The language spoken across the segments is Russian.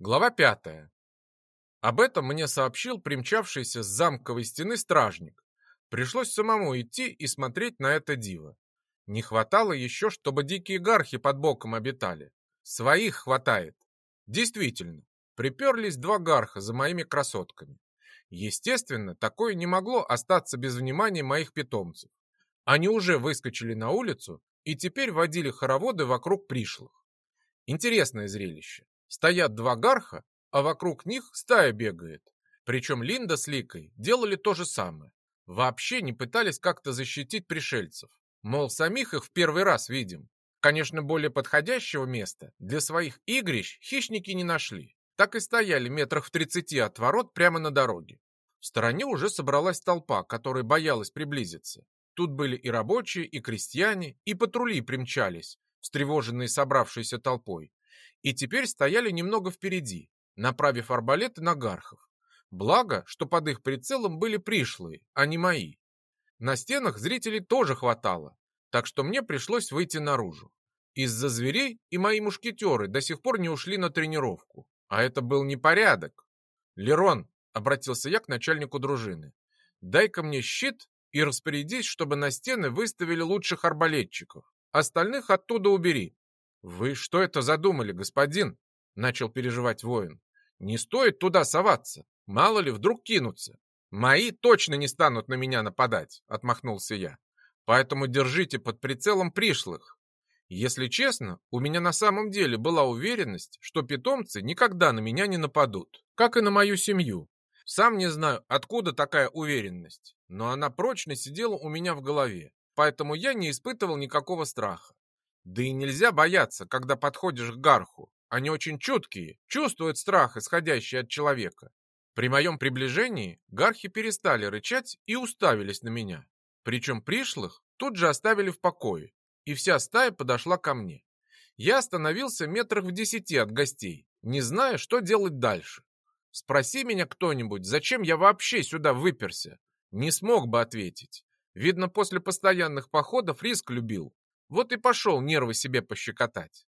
Глава пятая. Об этом мне сообщил примчавшийся с замковой стены стражник. Пришлось самому идти и смотреть на это диво. Не хватало еще, чтобы дикие гархи под боком обитали. Своих хватает. Действительно, приперлись два гарха за моими красотками. Естественно, такое не могло остаться без внимания моих питомцев. Они уже выскочили на улицу и теперь водили хороводы вокруг пришлых. Интересное зрелище. Стоят два гарха, а вокруг них стая бегает. Причем Линда с Ликой делали то же самое. Вообще не пытались как-то защитить пришельцев. Мол, самих их в первый раз видим. Конечно, более подходящего места для своих игрищ хищники не нашли. Так и стояли метрах в тридцати от ворот прямо на дороге. В стороне уже собралась толпа, которая боялась приблизиться. Тут были и рабочие, и крестьяне, и патрули примчались, встревоженные собравшейся толпой и теперь стояли немного впереди, направив арбалеты на гархов. Благо, что под их прицелом были пришлые, а не мои. На стенах зрителей тоже хватало, так что мне пришлось выйти наружу. Из-за зверей и мои мушкетеры до сих пор не ушли на тренировку, а это был непорядок. «Лерон», — обратился я к начальнику дружины, — «дай-ка мне щит и распорядись, чтобы на стены выставили лучших арбалетчиков. Остальных оттуда убери. «Вы что это задумали, господин?» — начал переживать воин. «Не стоит туда соваться. Мало ли, вдруг кинутся. Мои точно не станут на меня нападать», — отмахнулся я. «Поэтому держите под прицелом пришлых. Если честно, у меня на самом деле была уверенность, что питомцы никогда на меня не нападут, как и на мою семью. Сам не знаю, откуда такая уверенность, но она прочно сидела у меня в голове, поэтому я не испытывал никакого страха. Да и нельзя бояться, когда подходишь к гарху. Они очень чуткие, чувствуют страх, исходящий от человека. При моем приближении гархи перестали рычать и уставились на меня. Причем пришлых тут же оставили в покое, и вся стая подошла ко мне. Я остановился метрах в десяти от гостей, не зная, что делать дальше. Спроси меня кто-нибудь, зачем я вообще сюда выперся? Не смог бы ответить. Видно, после постоянных походов риск любил, вот и пошел нервы себе пощекотать.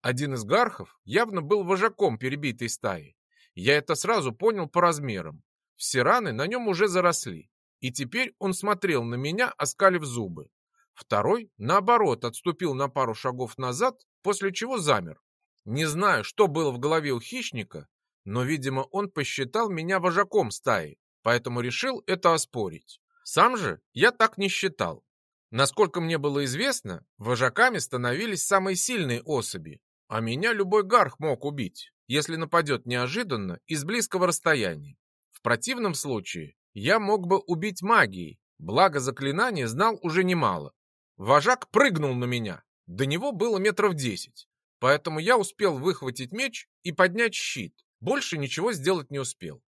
Один из гархов явно был вожаком перебитой стаи. Я это сразу понял по размерам. Все раны на нем уже заросли. И теперь он смотрел на меня, оскалив зубы. Второй, наоборот, отступил на пару шагов назад, после чего замер. Не знаю, что было в голове у хищника, но, видимо, он посчитал меня вожаком стаи, поэтому решил это оспорить. Сам же я так не считал. Насколько мне было известно, вожаками становились самые сильные особи, а меня любой гарх мог убить, если нападет неожиданно и с близкого расстояния. В противном случае я мог бы убить магией, благо заклинание знал уже немало. Вожак прыгнул на меня, до него было метров десять, поэтому я успел выхватить меч и поднять щит, больше ничего сделать не успел.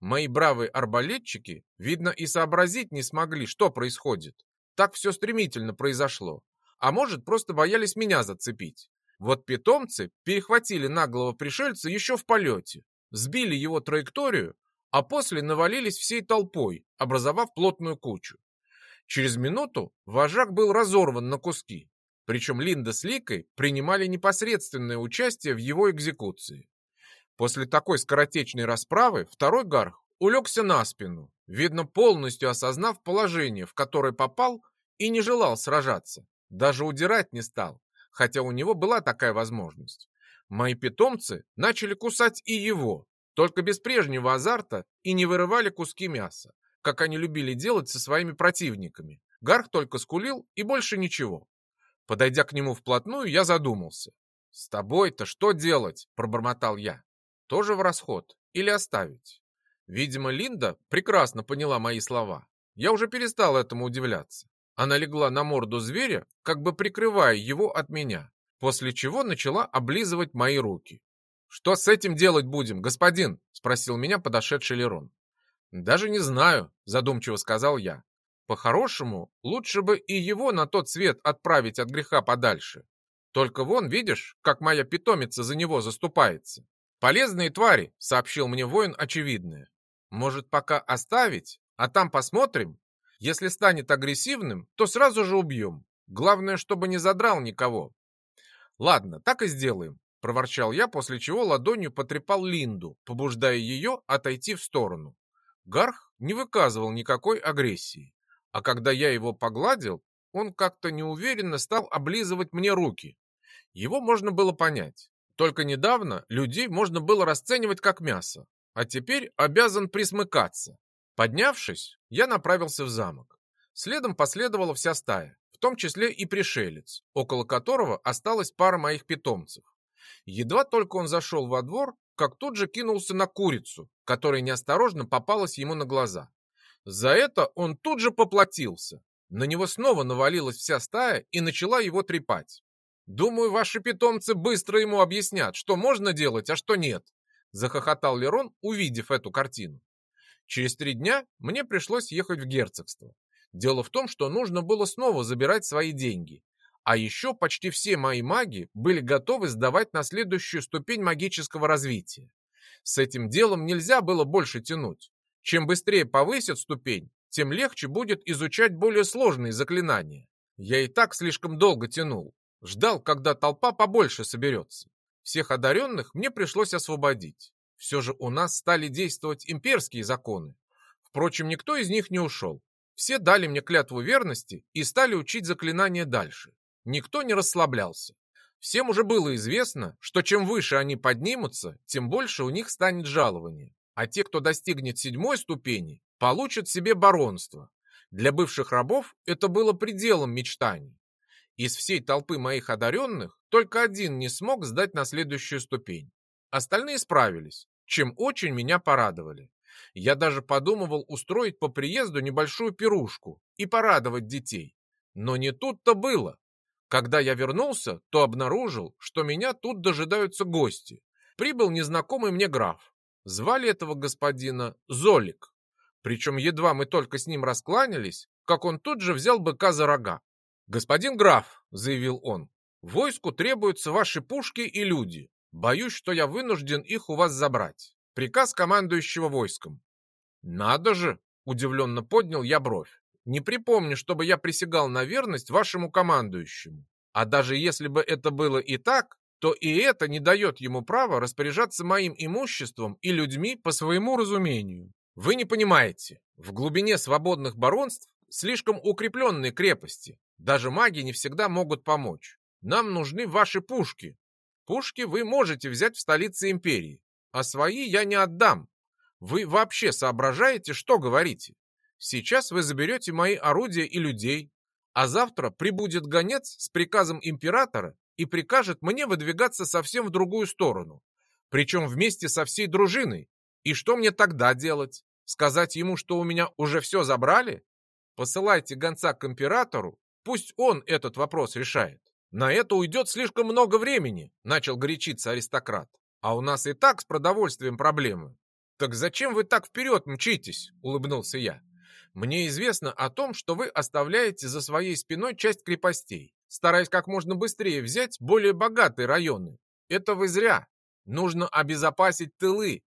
Мои бравые арбалетчики, видно, и сообразить не смогли, что происходит, так все стремительно произошло. А может, просто боялись меня зацепить. Вот питомцы перехватили наглого пришельца еще в полете, сбили его траекторию, а после навалились всей толпой, образовав плотную кучу. Через минуту вожак был разорван на куски, причем Линда с Ликой принимали непосредственное участие в его экзекуции. После такой скоротечной расправы второй гарх улегся на спину, видно, полностью осознав положение, в которое попал, и не желал сражаться. Даже удирать не стал, хотя у него была такая возможность. Мои питомцы начали кусать и его, только без прежнего азарта и не вырывали куски мяса, как они любили делать со своими противниками. Гарх только скулил и больше ничего. Подойдя к нему вплотную, я задумался. «С тобой-то что делать?» – пробормотал я. «Тоже в расход или оставить?» Видимо, Линда прекрасно поняла мои слова. Я уже перестал этому удивляться. Она легла на морду зверя, как бы прикрывая его от меня, после чего начала облизывать мои руки. «Что с этим делать будем, господин?» – спросил меня подошедший Лерон. «Даже не знаю», – задумчиво сказал я. «По-хорошему, лучше бы и его на тот свет отправить от греха подальше. Только вон, видишь, как моя питомица за него заступается. Полезные твари», – сообщил мне воин очевидное. Может, пока оставить, а там посмотрим? Если станет агрессивным, то сразу же убьем. Главное, чтобы не задрал никого. Ладно, так и сделаем, проворчал я, после чего ладонью потрепал Линду, побуждая ее отойти в сторону. Гарх не выказывал никакой агрессии, а когда я его погладил, он как-то неуверенно стал облизывать мне руки. Его можно было понять. Только недавно людей можно было расценивать как мясо, а теперь обязан присмыкаться. Поднявшись, я направился в замок. Следом последовала вся стая, в том числе и пришелец, около которого осталась пара моих питомцев. Едва только он зашел во двор, как тут же кинулся на курицу, которая неосторожно попалась ему на глаза. За это он тут же поплатился. На него снова навалилась вся стая и начала его трепать. «Думаю, ваши питомцы быстро ему объяснят, что можно делать, а что нет», захохотал Лерон, увидев эту картину. Через три дня мне пришлось ехать в герцогство. Дело в том, что нужно было снова забирать свои деньги. А еще почти все мои маги были готовы сдавать на следующую ступень магического развития. С этим делом нельзя было больше тянуть. Чем быстрее повысят ступень, тем легче будет изучать более сложные заклинания. Я и так слишком долго тянул. Ждал, когда толпа побольше соберется. Всех одаренных мне пришлось освободить. Все же у нас стали действовать имперские законы. Впрочем, никто из них не ушел. Все дали мне клятву верности и стали учить заклинания дальше. Никто не расслаблялся. Всем уже было известно, что чем выше они поднимутся, тем больше у них станет жалование. А те, кто достигнет седьмой ступени, получат себе баронство. Для бывших рабов это было пределом мечтаний. Из всей толпы моих одаренных только один не смог сдать на следующую ступень. Остальные справились, чем очень меня порадовали. Я даже подумывал устроить по приезду небольшую пирушку и порадовать детей. Но не тут-то было. Когда я вернулся, то обнаружил, что меня тут дожидаются гости. Прибыл незнакомый мне граф. Звали этого господина Золик. Причем едва мы только с ним раскланялись, как он тут же взял быка за рога. «Господин граф», — заявил он, — «войску требуются ваши пушки и люди. Боюсь, что я вынужден их у вас забрать. Приказ командующего войском. Надо же, удивленно поднял я бровь. Не припомню, чтобы я присягал на верность вашему командующему. А даже если бы это было и так, то и это не дает ему права распоряжаться моим имуществом и людьми по своему разумению. Вы не понимаете, в глубине свободных баронств слишком укрепленные крепости. Даже маги не всегда могут помочь. Нам нужны ваши пушки. Пушки вы можете взять в столице империи а свои я не отдам. Вы вообще соображаете, что говорите? Сейчас вы заберете мои орудия и людей, а завтра прибудет гонец с приказом императора и прикажет мне выдвигаться совсем в другую сторону, причем вместе со всей дружиной. И что мне тогда делать? Сказать ему, что у меня уже все забрали? Посылайте гонца к императору, пусть он этот вопрос решает. На это уйдет слишком много времени, начал горячиться аристократ. А у нас и так с продовольствием проблемы. Так зачем вы так вперед мчитесь? Улыбнулся я. Мне известно о том, что вы оставляете за своей спиной часть крепостей, стараясь как можно быстрее взять более богатые районы. Это вы зря. Нужно обезопасить тылы.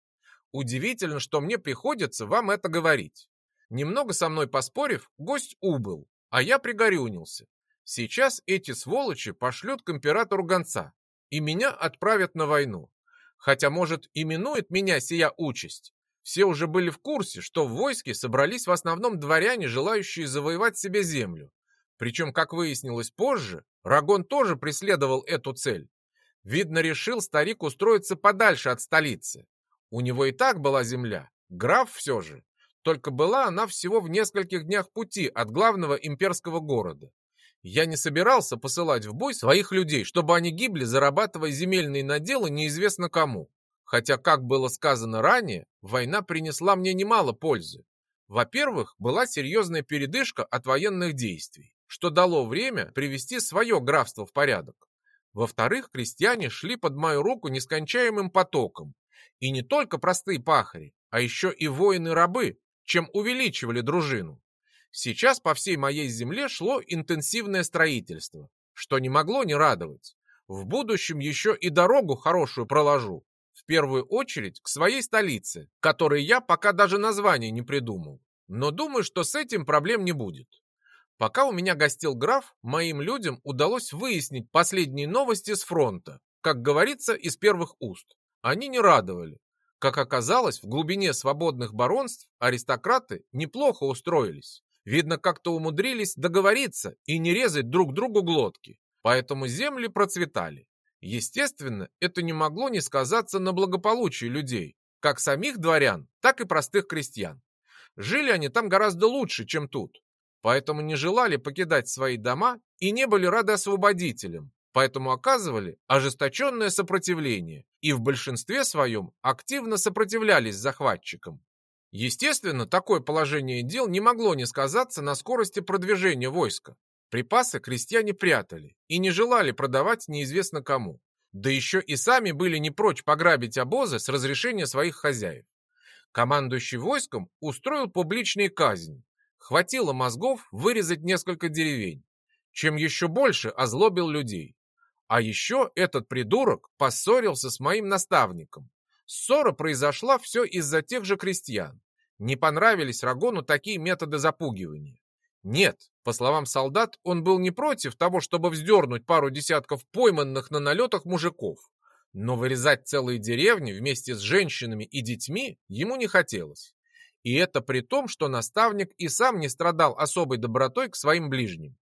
Удивительно, что мне приходится вам это говорить. Немного со мной поспорив, гость убыл, а я пригорюнился. Сейчас эти сволочи пошлют к императору гонца, и меня отправят на войну. Хотя, может, именует меня сия участь. Все уже были в курсе, что в войске собрались в основном дворяне, желающие завоевать себе землю. Причем, как выяснилось позже, Рагон тоже преследовал эту цель. Видно, решил старик устроиться подальше от столицы. У него и так была земля, граф все же. Только была она всего в нескольких днях пути от главного имперского города. Я не собирался посылать в бой своих людей, чтобы они гибли, зарабатывая земельные наделы неизвестно кому. Хотя, как было сказано ранее, война принесла мне немало пользы. Во-первых, была серьезная передышка от военных действий, что дало время привести свое графство в порядок. Во-вторых, крестьяне шли под мою руку нескончаемым потоком. И не только простые пахари, а еще и воины-рабы, чем увеличивали дружину. Сейчас по всей моей земле шло интенсивное строительство, что не могло не радовать. В будущем еще и дорогу хорошую проложу. В первую очередь к своей столице, которой я пока даже название не придумал. Но думаю, что с этим проблем не будет. Пока у меня гостил граф, моим людям удалось выяснить последние новости с фронта. как говорится, из первых уст. Они не радовали. Как оказалось, в глубине свободных баронств аристократы неплохо устроились. Видно, как-то умудрились договориться и не резать друг другу глотки. Поэтому земли процветали. Естественно, это не могло не сказаться на благополучии людей, как самих дворян, так и простых крестьян. Жили они там гораздо лучше, чем тут, поэтому не желали покидать свои дома и не были рады освободителям, поэтому оказывали ожесточенное сопротивление и в большинстве своем активно сопротивлялись захватчикам. Естественно, такое положение дел не могло не сказаться на скорости продвижения войска. Припасы крестьяне прятали и не желали продавать неизвестно кому. Да еще и сами были не прочь пограбить обозы с разрешения своих хозяев. Командующий войском устроил публичную казнь. Хватило мозгов вырезать несколько деревень, чем еще больше озлобил людей. А еще этот придурок поссорился с моим наставником. Ссора произошла все из-за тех же крестьян. Не понравились Рагону такие методы запугивания. Нет, по словам солдат, он был не против того, чтобы вздернуть пару десятков пойманных на налетах мужиков. Но вырезать целые деревни вместе с женщинами и детьми ему не хотелось. И это при том, что наставник и сам не страдал особой добротой к своим ближним.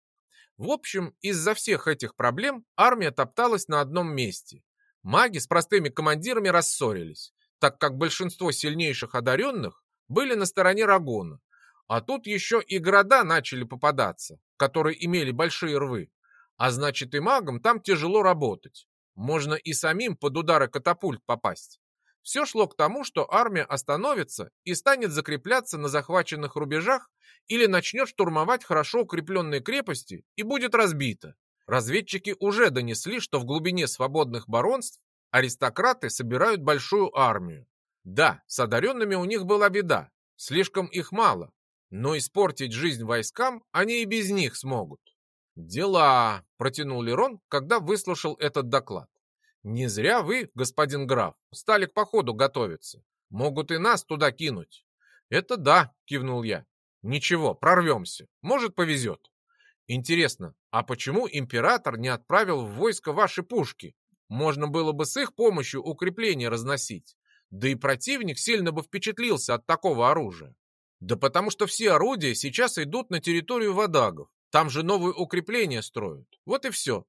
В общем, из-за всех этих проблем армия топталась на одном месте. Маги с простыми командирами рассорились, так как большинство сильнейших одаренных были на стороне Рагона, а тут еще и города начали попадаться, которые имели большие рвы. А значит и магам там тяжело работать. Можно и самим под удары катапульт попасть. Все шло к тому, что армия остановится и станет закрепляться на захваченных рубежах или начнет штурмовать хорошо укрепленные крепости и будет разбита. Разведчики уже донесли, что в глубине свободных баронств аристократы собирают большую армию. Да, с одаренными у них была беда, слишком их мало, но испортить жизнь войскам они и без них смогут. «Дела!» – протянул Лерон, когда выслушал этот доклад. «Не зря вы, господин граф, стали к походу готовиться. Могут и нас туда кинуть». «Это да», – кивнул я. «Ничего, прорвемся. Может, повезет». «Интересно, а почему император не отправил в войско ваши пушки? Можно было бы с их помощью укрепления разносить. Да и противник сильно бы впечатлился от такого оружия». Да потому что все орудия сейчас идут на территорию водагов. Там же новые укрепления строят. Вот и все.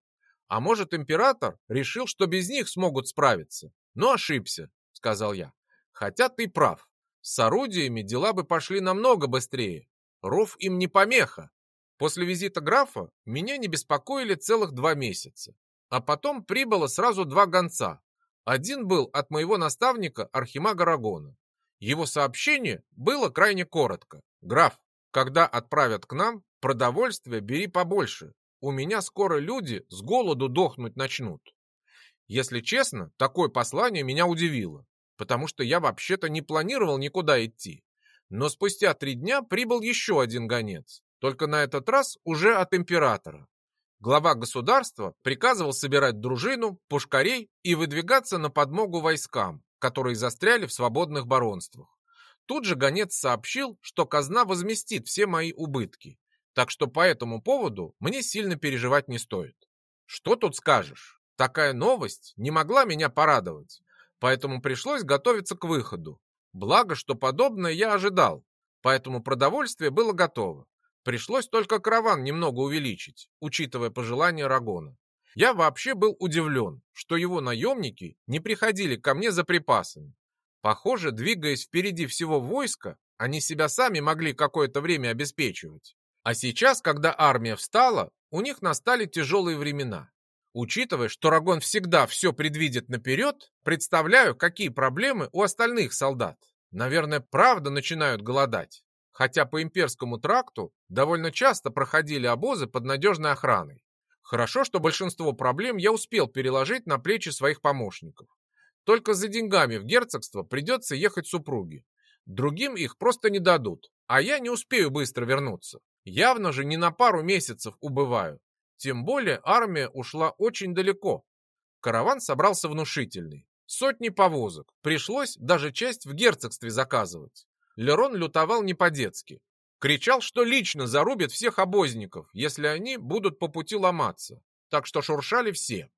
А может, император решил, что без них смогут справиться? Но ошибся, сказал я. Хотя ты прав. С орудиями дела бы пошли намного быстрее. Ров им не помеха. После визита графа меня не беспокоили целых два месяца. А потом прибыло сразу два гонца. Один был от моего наставника Архимага Рагона, его сообщение было крайне коротко. «Граф, когда отправят к нам, продовольствие бери побольше. У меня скоро люди с голоду дохнуть начнут». Если честно, такое послание меня удивило, потому что я вообще-то не планировал никуда идти. Но спустя три дня прибыл еще один гонец, только на этот раз уже от императора. Глава государства приказывал собирать дружину, пушкарей и выдвигаться на подмогу войскам, которые застряли в свободных баронствах. Тут же гонец сообщил, что казна возместит все мои убытки, так что по этому поводу мне сильно переживать не стоит. Что тут скажешь? Такая новость не могла меня порадовать, поэтому пришлось готовиться к выходу. Благо, что подобное я ожидал, поэтому продовольствие было готово. Пришлось только караван немного увеличить, учитывая пожелания Рагона. Я вообще был удивлен, что его наемники не приходили ко мне за припасами. Похоже, двигаясь впереди всего войска, они себя сами могли какое-то время обеспечивать. А сейчас, когда армия встала, у них настали тяжелые времена. Учитывая, что Рагон всегда все предвидит наперед, представляю, какие проблемы у остальных солдат. Наверное, правда начинают голодать. Хотя по имперскому тракту довольно часто проходили обозы под надежной охраной. Хорошо, что большинство проблем я успел переложить на плечи своих помощников. Только за деньгами в герцогство придется ехать супруге. Другим их просто не дадут, а я не успею быстро вернуться. Явно же не на пару месяцев убываю. Тем более армия ушла очень далеко. Караван собрался внушительный. Сотни повозок. Пришлось даже часть в герцогстве заказывать. Лерон лютовал не по-детски. Кричал, что лично зарубит всех обозников, если они будут по пути ломаться. Так что шуршали все.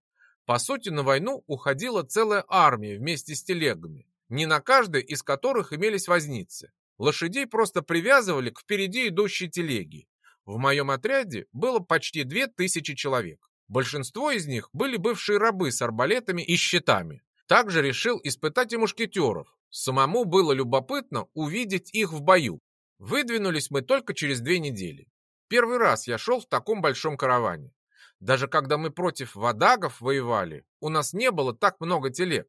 По сути, на войну уходила целая армия вместе с телегами, не на каждой из которых имелись возницы. Лошадей просто привязывали к впереди идущей телеге. В моем отряде было почти две тысячи человек. Большинство из них были бывшие рабы с арбалетами и щитами. Также решил испытать и мушкетеров. Самому было любопытно увидеть их в бою. Выдвинулись мы только через две недели. Первый раз я шел в таком большом караване. Даже когда мы против вадагов воевали, у нас не было так много телег.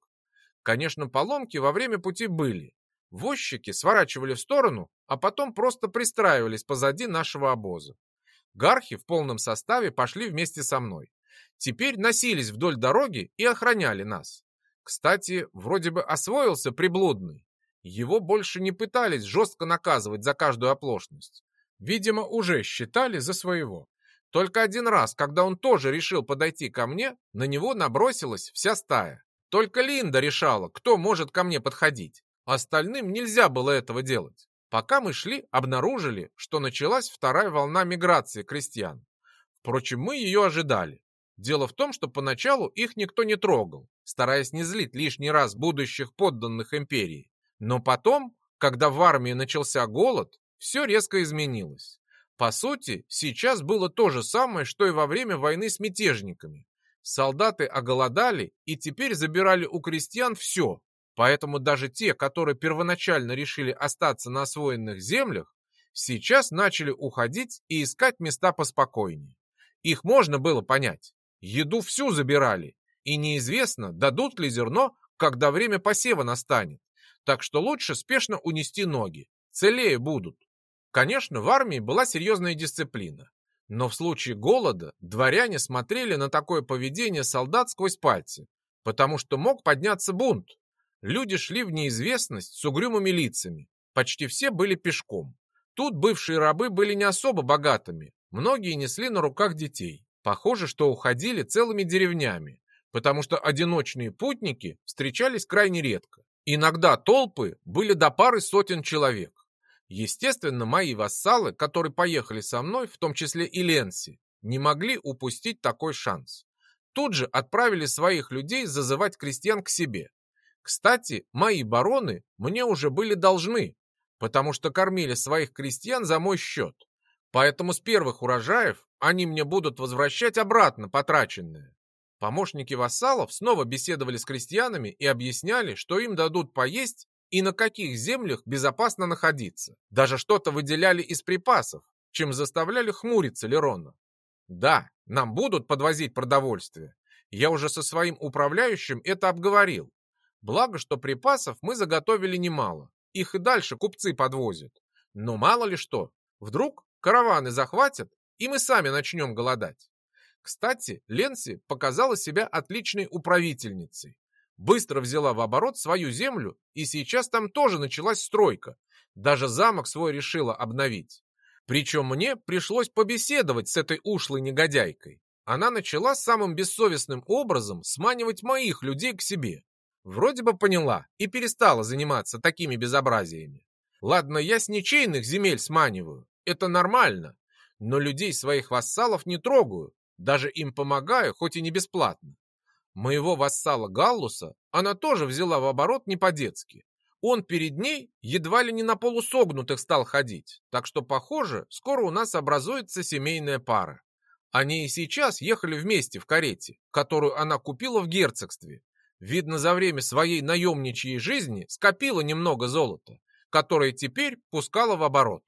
Конечно, поломки во время пути были. Возчики сворачивали в сторону, а потом просто пристраивались позади нашего обоза. Гархи в полном составе пошли вместе со мной. Теперь носились вдоль дороги и охраняли нас. Кстати, вроде бы освоился приблудный. Его больше не пытались жестко наказывать за каждую оплошность. Видимо, уже считали за своего. Только один раз, когда он тоже решил подойти ко мне, на него набросилась вся стая. Только Линда решала, кто может ко мне подходить. Остальным нельзя было этого делать. Пока мы шли, обнаружили, что началась вторая волна миграции крестьян. Впрочем, мы ее ожидали. Дело в том, что поначалу их никто не трогал, стараясь не злить лишний раз будущих подданных империи. Но потом, когда в армии начался голод, все резко изменилось. По сути, сейчас было то же самое, что и во время войны с мятежниками. Солдаты оголодали и теперь забирали у крестьян все, поэтому даже те, которые первоначально решили остаться на освоенных землях, сейчас начали уходить и искать места поспокойнее. Их можно было понять. Еду всю забирали, и неизвестно, дадут ли зерно, когда время посева настанет. Так что лучше спешно унести ноги, целее будут. Конечно, в армии была серьезная дисциплина. Но в случае голода дворяне смотрели на такое поведение солдат сквозь пальцы, потому что мог подняться бунт. Люди шли в неизвестность с угрюмыми лицами. Почти все были пешком. Тут бывшие рабы были не особо богатыми. Многие несли на руках детей. Похоже, что уходили целыми деревнями, потому что одиночные путники встречались крайне редко. Иногда толпы были до пары сотен человек. Естественно, мои вассалы, которые поехали со мной, в том числе и Ленси, не могли упустить такой шанс. Тут же отправили своих людей зазывать крестьян к себе. Кстати, мои бароны мне уже были должны, потому что кормили своих крестьян за мой счет. Поэтому с первых урожаев они мне будут возвращать обратно потраченное. Помощники вассалов снова беседовали с крестьянами и объясняли, что им дадут поесть и на каких землях безопасно находиться. Даже что-то выделяли из припасов, чем заставляли хмуриться Лерона. Да, нам будут подвозить продовольствие. Я уже со своим управляющим это обговорил. Благо, что припасов мы заготовили немало. Их и дальше купцы подвозят. Но мало ли что, вдруг караваны захватят, и мы сами начнем голодать. Кстати, Ленси показала себя отличной управительницей быстро взяла в оборот свою землю, и сейчас там тоже началась стройка. Даже замок свой решила обновить. Причем мне пришлось побеседовать с этой ушлой негодяйкой. Она начала самым бессовестным образом сманивать моих людей к себе. Вроде бы поняла и перестала заниматься такими безобразиями. Ладно, я с ничейных земель сманиваю, это нормально, но людей своих вассалов не трогаю, даже им помогаю, хоть и не бесплатно. Моего вассала Галлуса она тоже взяла в оборот не по-детски. Он перед ней едва ли не на полусогнутых стал ходить, так что, похоже, скоро у нас образуется семейная пара. Они и сейчас ехали вместе в карете, которую она купила в герцогстве. Видно, за время своей наемничьей жизни скопила немного золота, которое теперь пускала в оборот.